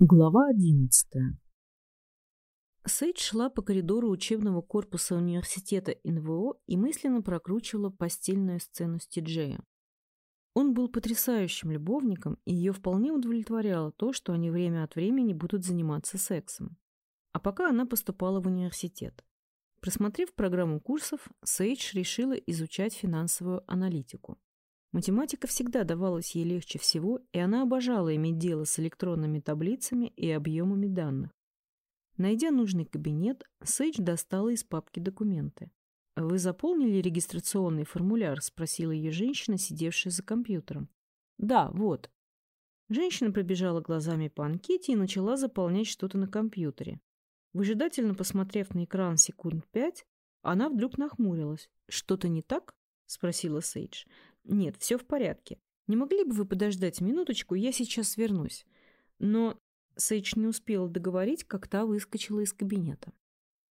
Глава одиннадцатая. Сейдж шла по коридору учебного корпуса университета НВО и мысленно прокручивала постельную сцену с Тиджеем. Он был потрясающим любовником, и ее вполне удовлетворяло то, что они время от времени будут заниматься сексом. А пока она поступала в университет. Просмотрев программу курсов, Сейдж решила изучать финансовую аналитику. Математика всегда давалась ей легче всего, и она обожала иметь дело с электронными таблицами и объемами данных. Найдя нужный кабинет, Сейдж достала из папки документы. «Вы заполнили регистрационный формуляр?» — спросила ее женщина, сидевшая за компьютером. «Да, вот». Женщина пробежала глазами по анкете и начала заполнять что-то на компьютере. Выжидательно посмотрев на экран секунд пять, она вдруг нахмурилась. «Что-то не так?» — спросила Сейдж. «Нет, все в порядке. Не могли бы вы подождать минуточку, я сейчас вернусь». Но Сейдж не успела договорить, как та выскочила из кабинета.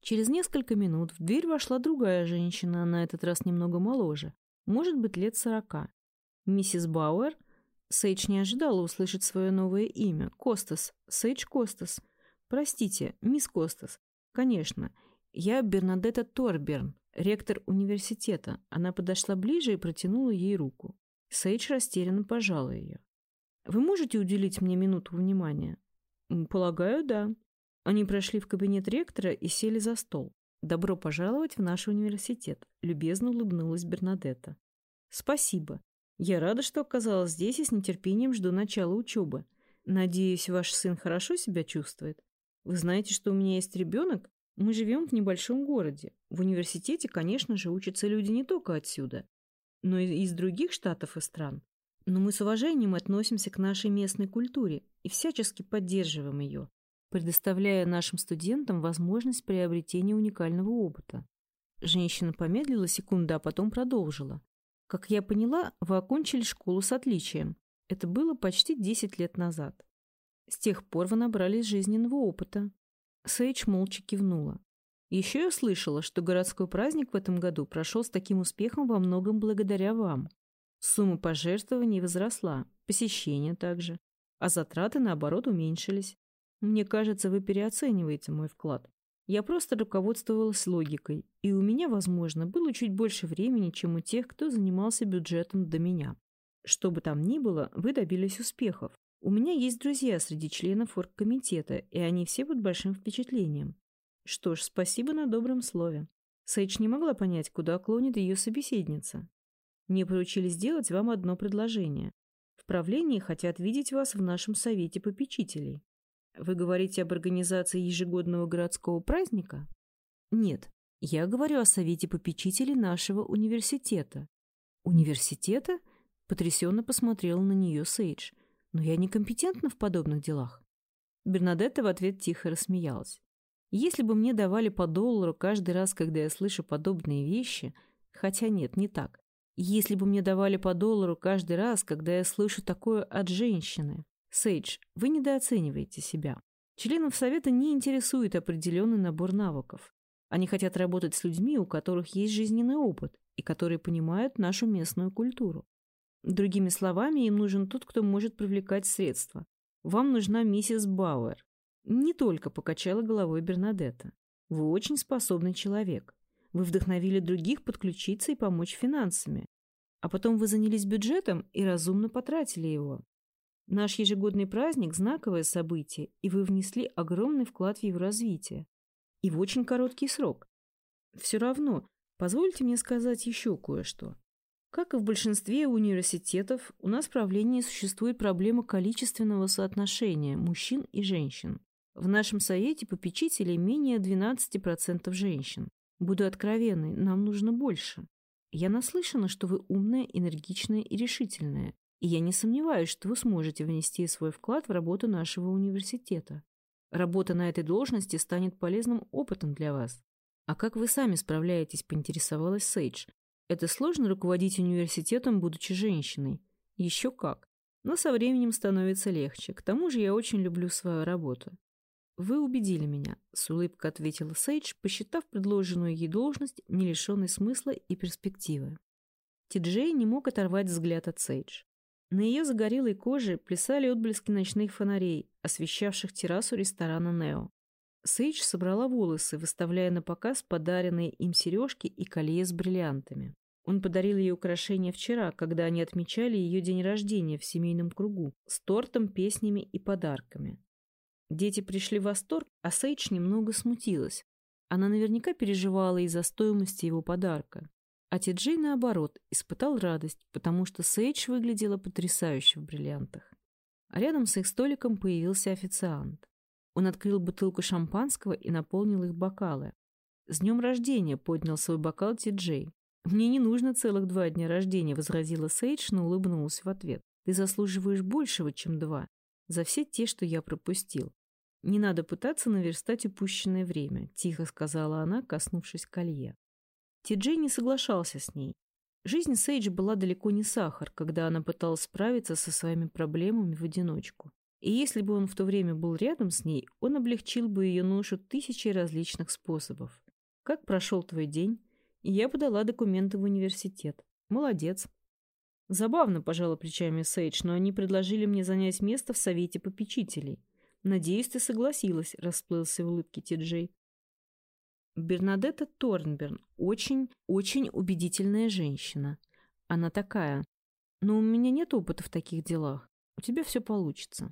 Через несколько минут в дверь вошла другая женщина, на этот раз немного моложе, может быть, лет сорока. Миссис Бауэр. Сейдж не ожидала услышать свое новое имя. Костас. Сейдж Костас. Простите, мисс Костас. Конечно. Я Бернадетта Торберн ректор университета. Она подошла ближе и протянула ей руку. Сейдж растерянно пожала ее. «Вы можете уделить мне минуту внимания?» «Полагаю, да». Они прошли в кабинет ректора и сели за стол. «Добро пожаловать в наш университет», — любезно улыбнулась Бернадетта. «Спасибо. Я рада, что оказалась здесь и с нетерпением жду начала учебы. Надеюсь, ваш сын хорошо себя чувствует. Вы знаете, что у меня есть ребенок, мы живем в небольшом городе. В университете, конечно же, учатся люди не только отсюда, но и из других штатов и стран. Но мы с уважением относимся к нашей местной культуре и всячески поддерживаем ее, предоставляя нашим студентам возможность приобретения уникального опыта. Женщина помедлила секунду, а потом продолжила. Как я поняла, вы окончили школу с отличием. Это было почти 10 лет назад. С тех пор вы набрались жизненного опыта, Сейдж молча кивнула. Еще я слышала, что городской праздник в этом году прошел с таким успехом во многом благодаря вам. Сумма пожертвований возросла, посещения также, а затраты, наоборот, уменьшились. Мне кажется, вы переоцениваете мой вклад. Я просто руководствовалась логикой, и у меня, возможно, было чуть больше времени, чем у тех, кто занимался бюджетом до меня. Что бы там ни было, вы добились успехов. У меня есть друзья среди членов оргкомитета, и они все под большим впечатлением. Что ж, спасибо на добром слове. Сейдж не могла понять, куда клонит ее собеседница. Мне поручили сделать вам одно предложение. В правлении хотят видеть вас в нашем совете попечителей. Вы говорите об организации ежегодного городского праздника? Нет, я говорю о совете попечителей нашего университета. Университета? Потрясенно посмотрела на нее Сейдж. Но я некомпетентна в подобных делах. Бернадетта в ответ тихо рассмеялась. Если бы мне давали по доллару каждый раз, когда я слышу подобные вещи, хотя нет, не так. Если бы мне давали по доллару каждый раз, когда я слышу такое от женщины. Сейдж, вы недооцениваете себя. Членов совета не интересует определенный набор навыков. Они хотят работать с людьми, у которых есть жизненный опыт и которые понимают нашу местную культуру. Другими словами, им нужен тот, кто может привлекать средства. Вам нужна миссис Бауэр. Не только покачала головой Бернадетта. Вы очень способный человек. Вы вдохновили других подключиться и помочь финансами. А потом вы занялись бюджетом и разумно потратили его. Наш ежегодный праздник – знаковое событие, и вы внесли огромный вклад в его развитие. И в очень короткий срок. Все равно, позвольте мне сказать еще кое-что. Как и в большинстве университетов, у нас в правлении существует проблема количественного соотношения мужчин и женщин. В нашем совете попечителей менее 12% женщин. Буду откровенной, нам нужно больше. Я наслышана, что вы умная, энергичная и решительная, и я не сомневаюсь, что вы сможете внести свой вклад в работу нашего университета. Работа на этой должности станет полезным опытом для вас. А как вы сами справляетесь, поинтересовалась Сейдж, это сложно руководить университетом, будучи женщиной. Еще как. Но со временем становится легче. К тому же я очень люблю свою работу. «Вы убедили меня», — с улыбкой ответила Сейдж, посчитав предложенную ей должность не лишенной смысла и перспективы. Ти-Джей не мог оторвать взгляд от Сейдж. На ее загорелой коже плясали отблески ночных фонарей, освещавших террасу ресторана «Нео». Сейдж собрала волосы, выставляя на показ подаренные им сережки и колье с бриллиантами. Он подарил ей украшения вчера, когда они отмечали ее день рождения в семейном кругу, с тортом, песнями и подарками. Дети пришли в восторг, а Сейдж немного смутилась. Она наверняка переживала из-за стоимости его подарка. А Ти-Джей, наоборот, испытал радость, потому что Сейдж выглядела потрясающе в бриллиантах. А рядом с их столиком появился официант. Он открыл бутылку шампанского и наполнил их бокалы. «С днем рождения!» — поднял свой бокал Ти-Джей. «Мне не нужно целых два дня рождения», — возразила Сейдж, но улыбнулась в ответ. «Ты заслуживаешь большего, чем два, за все те, что я пропустил. Не надо пытаться наверстать упущенное время», — тихо сказала она, коснувшись колье. Ти-Джей не соглашался с ней. Жизнь Сейдж была далеко не сахар, когда она пыталась справиться со своими проблемами в одиночку. И если бы он в то время был рядом с ней, он облегчил бы ее ношу тысячи различных способов. «Как прошел твой день?» Я подала документы в университет. Молодец. Забавно, пожала плечами Сейдж, но они предложили мне занять место в совете попечителей. Надеюсь, ты согласилась, расплылся в улыбке Ти-Джей. Бернадетта Торнберн очень, очень убедительная женщина. Она такая. Но у меня нет опыта в таких делах. У тебя все получится.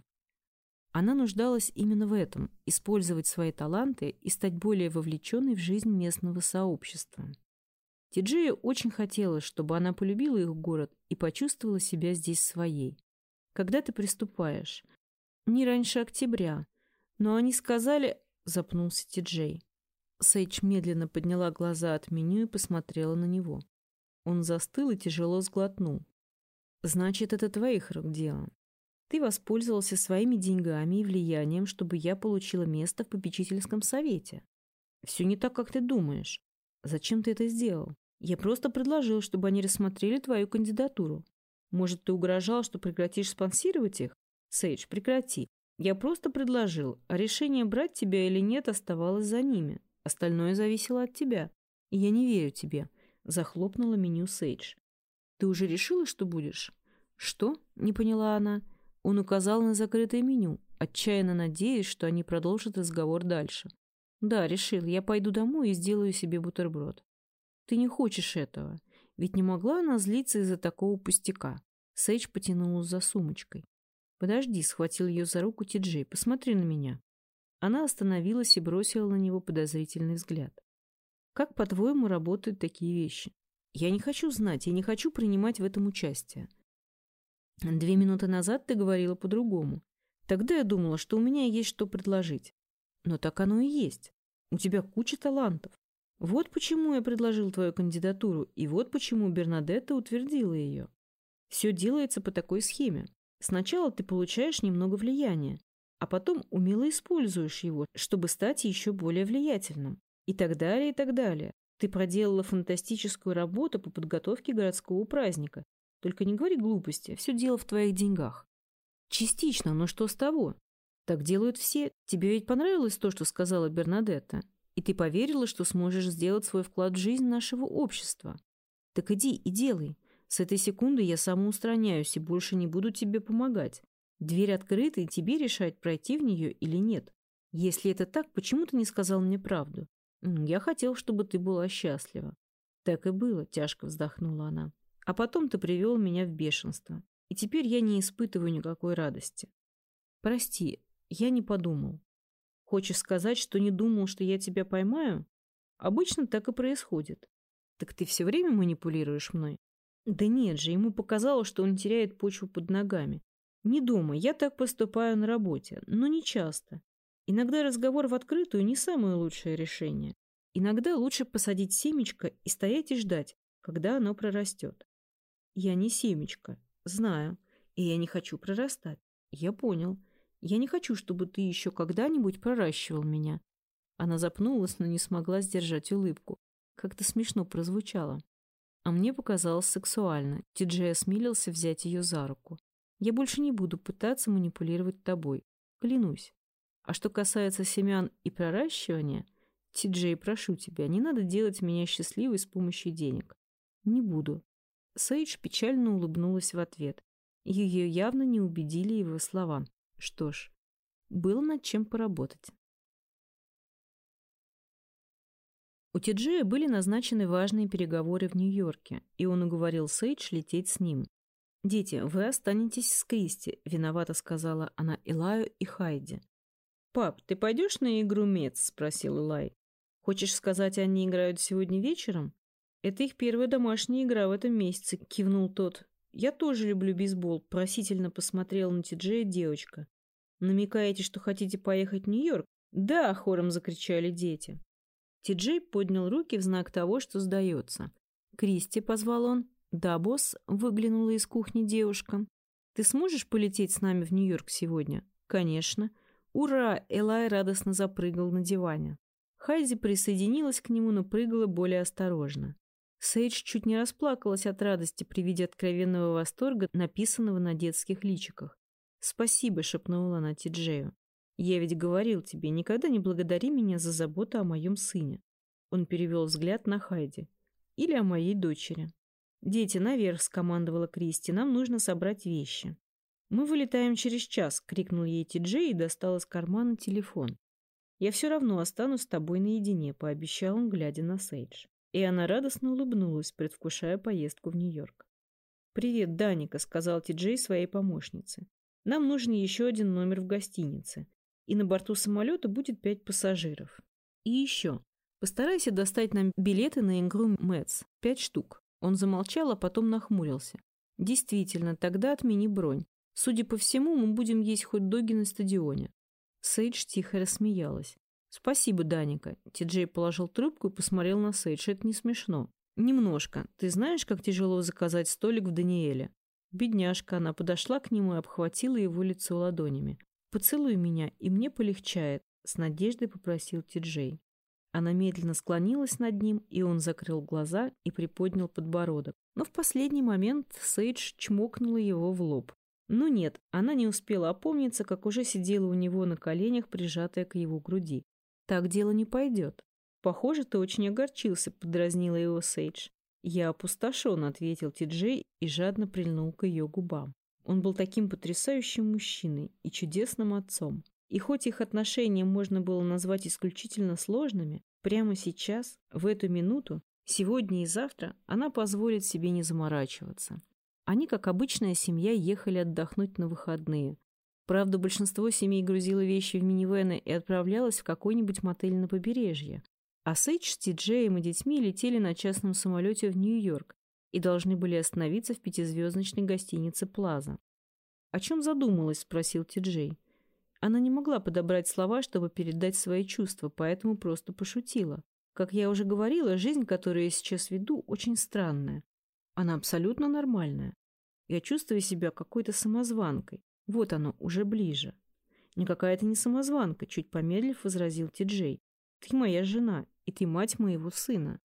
Она нуждалась именно в этом – использовать свои таланты и стать более вовлеченной в жизнь местного сообщества. Тиджея очень хотелось, чтобы она полюбила их город и почувствовала себя здесь своей. Когда ты приступаешь? Не раньше октября. Но они сказали... Запнулся Тиджей. Сейдж медленно подняла глаза от меню и посмотрела на него. Он застыл и тяжело сглотнул. «Значит, это твоих рук дело. Ты воспользовался своими деньгами и влиянием, чтобы я получила место в попечительском совете. Все не так, как ты думаешь. Зачем ты это сделал? Я просто предложил, чтобы они рассмотрели твою кандидатуру. Может, ты угрожал, что прекратишь спонсировать их? Сейдж, прекрати. Я просто предложил, а решение брать тебя или нет оставалось за ними. Остальное зависело от тебя. И я не верю тебе. Захлопнула меню Сейдж. Ты уже решила, что будешь? Что? Не поняла она. Он указал на закрытое меню, отчаянно надеясь, что они продолжат разговор дальше. Да, решил. Я пойду домой и сделаю себе бутерброд. Ты не хочешь этого. Ведь не могла она злиться из-за такого пустяка. Сейдж потянулась за сумочкой. «Подожди», — схватил ее за руку Ти-Джей, — «посмотри на меня». Она остановилась и бросила на него подозрительный взгляд. «Как, по-твоему, работают такие вещи? Я не хочу знать, я не хочу принимать в этом участие. Две минуты назад ты говорила по-другому. Тогда я думала, что у меня есть что предложить. Но так оно и есть. У тебя куча талантов. Вот почему я предложил твою кандидатуру, и вот почему Бернадетта утвердила ее. Все делается по такой схеме. Сначала ты получаешь немного влияния, а потом умело используешь его, чтобы стать еще более влиятельным. И так далее, и так далее. Ты проделала фантастическую работу по подготовке городского праздника. Только не говори глупости, все дело в твоих деньгах. Частично, но что с того? Так делают все. Тебе ведь понравилось то, что сказала Бернадетта? И ты поверила, что сможешь сделать свой вклад в жизнь нашего общества? Так иди и делай. С этой секунды я самоустраняюсь и больше не буду тебе помогать. Дверь открыта, и тебе решать, пройти в нее или нет. Если это так, почему ты не сказал мне правду? Я хотел, чтобы ты была счастлива. Так и было, тяжко вздохнула она. А потом ты привел меня в бешенство. И теперь я не испытываю никакой радости. Прости, я не подумал. Хочешь сказать, что не думал, что я тебя поймаю? Обычно так и происходит. Так ты все время манипулируешь мной? Да нет же, ему показалось, что он теряет почву под ногами. Не думай, я так поступаю на работе, но не часто. Иногда разговор в открытую не самое лучшее решение. Иногда лучше посадить семечко и стоять и ждать, когда оно прорастет. Я не семечко, знаю, и я не хочу прорастать. Я понял. Я не хочу, чтобы ты еще когда-нибудь проращивал меня. Она запнулась, но не смогла сдержать улыбку. Как-то смешно прозвучало. А мне показалось сексуально. Ти-Джей осмелился взять ее за руку. Я больше не буду пытаться манипулировать тобой. Клянусь. А что касается семян и проращивания, Ти-Джей, прошу тебя, не надо делать меня счастливой с помощью денег. Не буду. Сейдж печально улыбнулась в ответ. Ее явно не убедили его слова. Что ж, было над чем поработать. У Тиджея были назначены важные переговоры в Нью-Йорке, и он уговорил Сейдж лететь с ним. «Дети, вы останетесь с Кристи», — виновато сказала она Илаю и Хайди. «Пап, ты пойдешь на игру Мец?» — спросил Илай. «Хочешь сказать, они играют сегодня вечером?» «Это их первая домашняя игра в этом месяце», — кивнул тот. «Я тоже люблю бейсбол», — просительно посмотрела на Тиджея девочка. «Намекаете, что хотите поехать в Нью-Йорк?» «Да!» — хором закричали дети. Тиджей поднял руки в знак того, что сдается. «Кристи», — позвал он. «Да, босс», — выглянула из кухни девушка. «Ты сможешь полететь с нами в Нью-Йорк сегодня?» «Конечно». «Ура!» — Элай радостно запрыгал на диване. Хайзи присоединилась к нему, но прыгала более осторожно. Сейдж чуть не расплакалась от радости при виде откровенного восторга, написанного на детских личиках. «Спасибо», — шепнула она Тиджею. «Я ведь говорил тебе, никогда не благодари меня за заботу о моем сыне». Он перевел взгляд на Хайди. «Или о моей дочери». «Дети, наверх!» — скомандовала Кристи. «Нам нужно собрать вещи». «Мы вылетаем через час!» — крикнул ей Ти-Джей и достал из кармана телефон. «Я все равно останусь с тобой наедине», — пообещал он, глядя на Сейдж. И она радостно улыбнулась, предвкушая поездку в Нью-Йорк. «Привет, Даника», — сказал Ти-Джей своей помощнице. «Нам нужен еще один номер в гостинице и на борту самолета будет пять пассажиров. И еще. Постарайся достать нам билеты на игру Мэтс. Пять штук. Он замолчал, а потом нахмурился. Действительно, тогда отмени бронь. Судя по всему, мы будем есть хот-доги на стадионе. Сейдж тихо рассмеялась. «Спасибо, Даника». Ти-Джей положил трубку и посмотрел на Сейдж. «Это не смешно». «Немножко. Ты знаешь, как тяжело заказать столик в Даниэле?» Бедняжка, она подошла к нему и обхватила его лицо ладонями. «Поцелуй меня, и мне полегчает», — с надеждой попросил Ти-Джей. Она медленно склонилась над ним, и он закрыл глаза и приподнял подбородок. Но в последний момент Сейдж чмокнула его в лоб. Ну нет, она не успела опомниться, как уже сидела у него на коленях, прижатая к его груди. Так дело не пойдет. Похоже, ты очень огорчился, подразнила его Сейдж. Я опустошен, ответил Ти-Джей и жадно прильнул к ее губам. Он был таким потрясающим мужчиной и чудесным отцом. И хоть их отношения можно было назвать исключительно сложными, прямо сейчас, в эту минуту, сегодня и завтра, она позволит себе не заморачиваться. Они, как обычная семья, ехали отдохнуть на выходные. Правда, большинство семей грузило вещи в минивены и отправлялось в какой-нибудь мотель на побережье. А Сейдж с Ти-Джеем и детьми летели на частном самолете в Нью-Йорк, и должны были остановиться в пятизвездочной гостинице «Плаза». «О чем задумалась?» – спросил Ти-Джей. Она не могла подобрать слова, чтобы передать свои чувства, поэтому просто пошутила. Как я уже говорила, жизнь, которую я сейчас веду, очень странная. Она абсолютно нормальная. Я чувствую себя какой-то самозванкой. Вот оно, уже ближе. Никакая ты не самозванка, чуть помедлив, возразил Ти-Джей. Ты моя жена, и ты мать моего сына.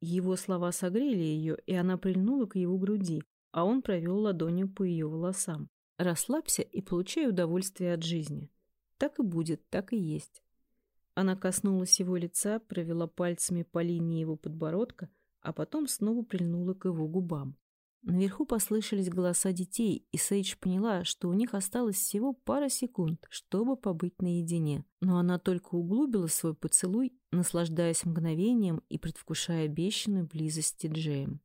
Его слова согрели ее, и она прильнула к его груди, а он провел ладонью по ее волосам. «Расслабься и получай удовольствие от жизни. Так и будет, так и есть». Она коснулась его лица, провела пальцами по линии его подбородка, а потом снова прильнула к его губам. Наверху послышались голоса детей, и Сейдж поняла, что у них осталось всего пара секунд, чтобы побыть наедине. Но она только углубила свой поцелуй, наслаждаясь мгновением и предвкушая обещанную близость с Джеем.